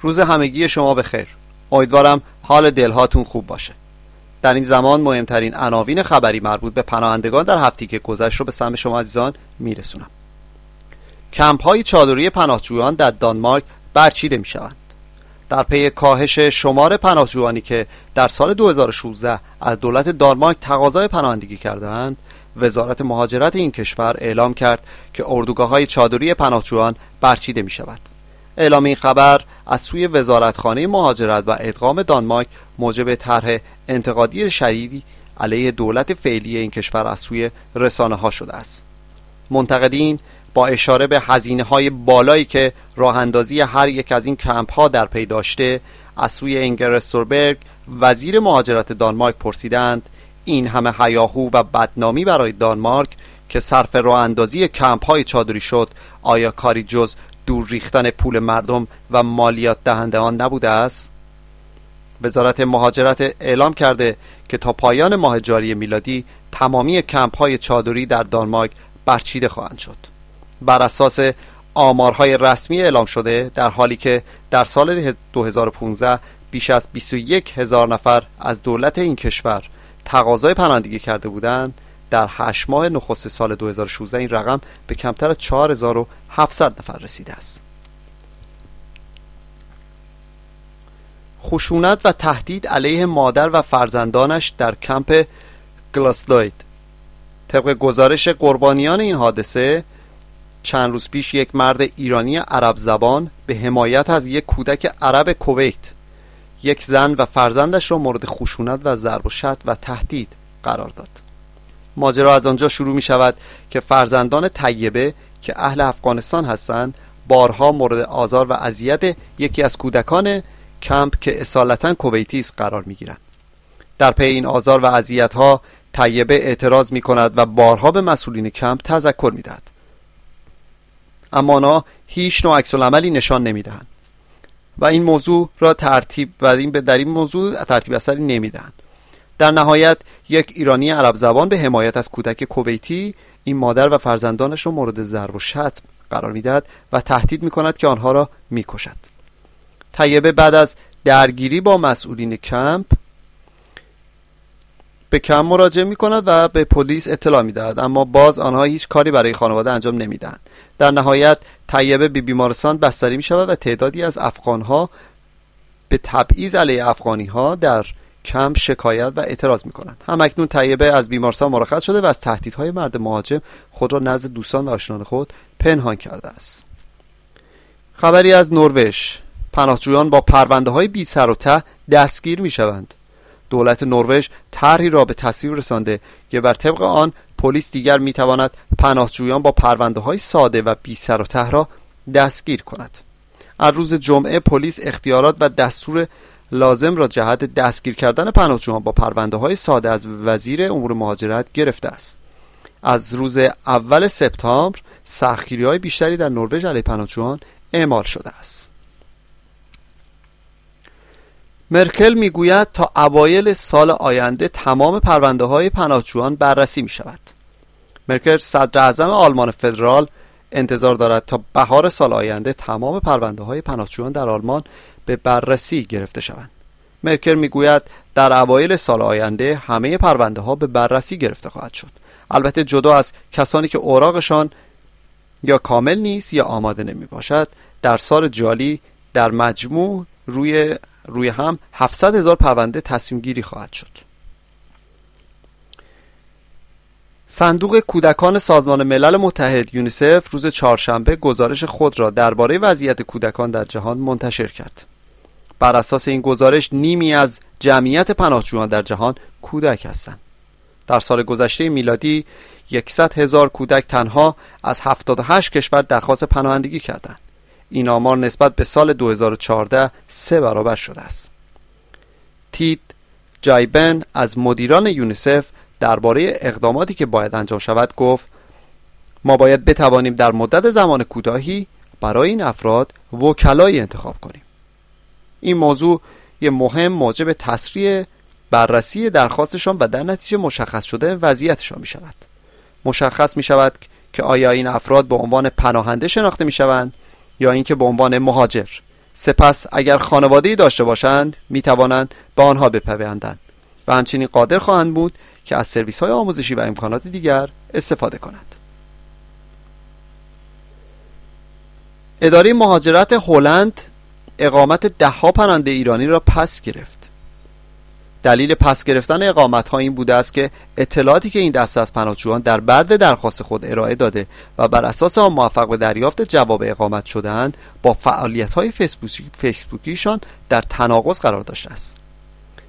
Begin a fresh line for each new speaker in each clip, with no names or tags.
روز همگی شما به خیر امیدوارم حال دلهاتون خوب باشه. در این زمان مهمترین عناوین خبری مربوط به پناهندگان در هفته که گذشت رو به سهم شما عزیزان میرسونم. کمپ های چادری پناهجویان در دانمارک برچیده می شوند در پی کاهش شمار پناهجویانی که در سال 2016 از دولت دانمارک تقاضای پناهندگی کردند وزارت مهاجرت این کشور اعلام کرد که اردوگاه های چادری پناهجویان برچیده می شود اعلام این خبر از سوی وزارتخانه مهاجرت و ادغام دانمارک موجب طرح انتقادی شدیدی علیه دولت فعلی این کشور از سوی رسانه ها شده است. منتقدین با اشاره به هزینه های بالایی که راه اندازی هر یک از این کمپ ها در پی داشته از سوی انگرستوربرگ وزیر مهاجرت دانمارک پرسیدند این همه هیاهو و بدنامی برای دانمارک که صرف راه اندازی کمپ های چادری شد آیا کاری جز دور ریختن پول مردم و مالیات دهنده آن نبوده است؟ وزارت مهاجرت اعلام کرده که تا پایان ماه جاری میلادی تمامی کمپ های چادری در دانمارک برچیده خواهند شد. بر اساس آمارهای رسمی اعلام شده در حالی که در سال 2015 بیش از 21 هزار نفر از دولت این کشور تقاضای پناهندگی کرده بودند در هشت ماه نخست سال 2016 این رقم به کمتر از 4700 نفر رسیده است. خشونت و تهدید علیه مادر و فرزندانش در کمپ گلاسلوید. طبق گزارش قربانیان این حادثه چند روز پیش یک مرد ایرانی عرب زبان به حمایت از یک کودک عرب کویت یک زن و فرزندش را مورد خشونت و ضرب و شتم و تهدید قرار داد. ماجرا از آنجا شروع می شود که فرزندان طیبه که اهل افغانستان هستند بارها مورد آزار و اذیت یکی از کودکان کمپ که اصالتا کویتی است قرار می گیرند. در پی این آزار و اذیت ها طیبه اعتراض می کند و بارها به مسئولین کمپ تذکر می دهد. اما آنها هیچ نوع عکس عملی نشان نمی‌دهند و این موضوع را ترتیب و این به در این موضوع ترتیب اثری نمی‌دهند در نهایت یک ایرانی عرب زبان به حمایت از کودک کویتی این مادر و فرزندانش را مورد ضرب و شتم قرار می‌دهد و تهدید می کند که آنها را می‌کشد. طیبه بعد از درگیری با مسئولین کمپ به کم مراجعه می کند و به پلیس اطلاع می دهد اما باز آنها هیچ کاری برای خانواده انجام نمی دهند در نهایت طیبه به بیمارستان بستری می شود و تعدادی از افغانها به تبعیض علیه افغانی ها در کم شکایت و اعتراض می کنند هم اکنون طیبه از بیمارستان مرخص شده و از تهدیدهای مرد مهاجم خود را نزد دوستان و آشنان خود پنهان کرده است. خبری از نروژ. پناهجویان با پرونده های بی سر و ته دستگیر می شوند دولت نروژ طرحی را به تصویب رسانده که بر طبق آن پلیس دیگر می‌تواند پناهجویان با پرونده های ساده و بی سر و ته را دستگیر کند. از روز جمعه پلیس اختیارات و دستور لازم را جهت دستگیر کردن پناهجویان با پرونده های ساده از وزیر امور مهاجرت گرفته است. از روز اول سپتامبر سختگیری های بیشتری در نروژ علیه پناهجویان اعمال شده است. مرکل می‌گوید تا اوایل سال آینده تمام پرونده های پناهجویان بررسی می شود مرکل صدر اعظم آلمان فدرال انتظار دارد تا بهار سال آینده تمام پرونده های پناهجویان در آلمان به بررسی گرفته شوند. مرکل می‌گوید در اوایل سال آینده همه پرونده ها به بررسی گرفته خواهد شد. البته جدا از کسانی که اوراقشان یا کامل نیست یا آماده نمی باشد در سال جالی در مجموع روی روی هم 700 هزار پرونده تصمیم گیری خواهد شد. صندوق کودکان سازمان ملل متحد یونیسف روز چهارشنبه گزارش خود را درباره وضعیت کودکان در جهان منتشر کرد. بر اساس این گزارش نیمی از جمعیت پناهجویان در جهان کودک هستند. در سال گذشته میلادی 100 هزار کودک تنها از 78 کشور درخواست پناهندگی کردند. این آمار نسبت به سال 2014 سه برابر شده است. تید جایبن از مدیران یونیسف درباره اقداماتی که باید انجام شود گفت ما باید بتوانیم در مدت زمان کوتاهی برای این افراد وکلایی انتخاب کنیم این موضوع یه مهم موجب تسریع بررسی درخواستشان و در نتیجه مشخص شده وضعیتشان می شود مشخص می شود که آیا این افراد به عنوان پناهنده شناخته می شوند یا اینکه به عنوان مهاجر. سپس اگر خانواده داشته باشند می توانند به آنها بپیوندند و همچنین قادر خواهند بود که از سرویس های آموزشی و امکانات دیگر استفاده کنند. اداره مهاجرت هلند اقامت دهها پرنده ایرانی را پس گرفت. دلیل پس گرفتن اقامت ها این بوده است که اطلاعاتی که این دسته از پناهجویان در بعد درخواست خود ارائه داده و بر اساس آن موفق به دریافت جواب اقامت شدهاند با فعالیت های فیسبوکی فیسبوکیشان در تناقض قرار داشته است.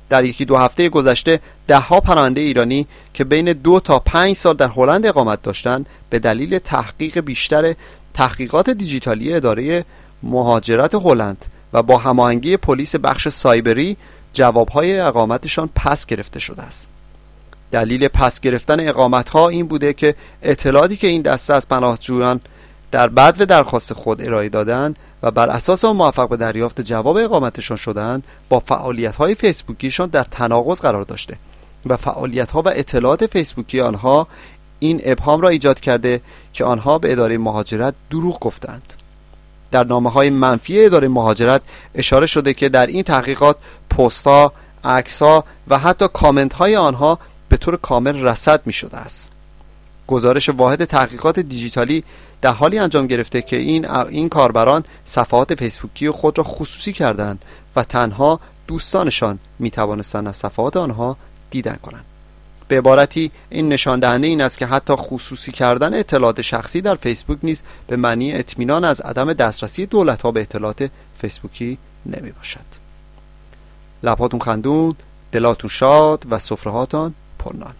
در یکی دو هفته گذشته دهها پناهنده ایرانی که بین دو تا پنج سال در هلند اقامت داشتند به دلیل تحقیق بیشتر تحقیقات دیجیتالی اداره مهاجرت هلند و با هماهنگی پلیس بخش سایبری جوابهای اقامتشان پس گرفته شده است. دلیل پس گرفتن اقامت ها این بوده که اطلاعاتی که این دسته از پناهجویان در بعد و درخواست خود ارائه دادند و بر اساس آن موفق به دریافت جواب اقامتشان شدند با فعالیت های فیسبوکیشان در تناقض قرار داشته و فعالیت ها و اطلاعات فیسبوکی آنها این ابهام را ایجاد کرده که آنها به اداره مهاجرت دروغ گفتند. در نامه های منفی اداره مهاجرت اشاره شده که در این تحقیقات پست ها عکس ها و حتی کامنت های آنها به طور کامل رصد می شده است. گزارش واحد تحقیقات دیجیتالی در حالی انجام گرفته که این این کاربران صفحات فیسبوکی خود را خصوصی کردند و تنها دوستانشان می توانستند از صفحات آنها دیدن کنند. به عبارتی این نشان دهنده این است که حتی خصوصی کردن اطلاعات شخصی در فیسبوک نیز به معنی اطمینان از عدم دسترسی دولت ها به اطلاعات فیسبوکی نمی باشد. لبهاتون خندون دلاتون شاد و سفرهاتان پرنان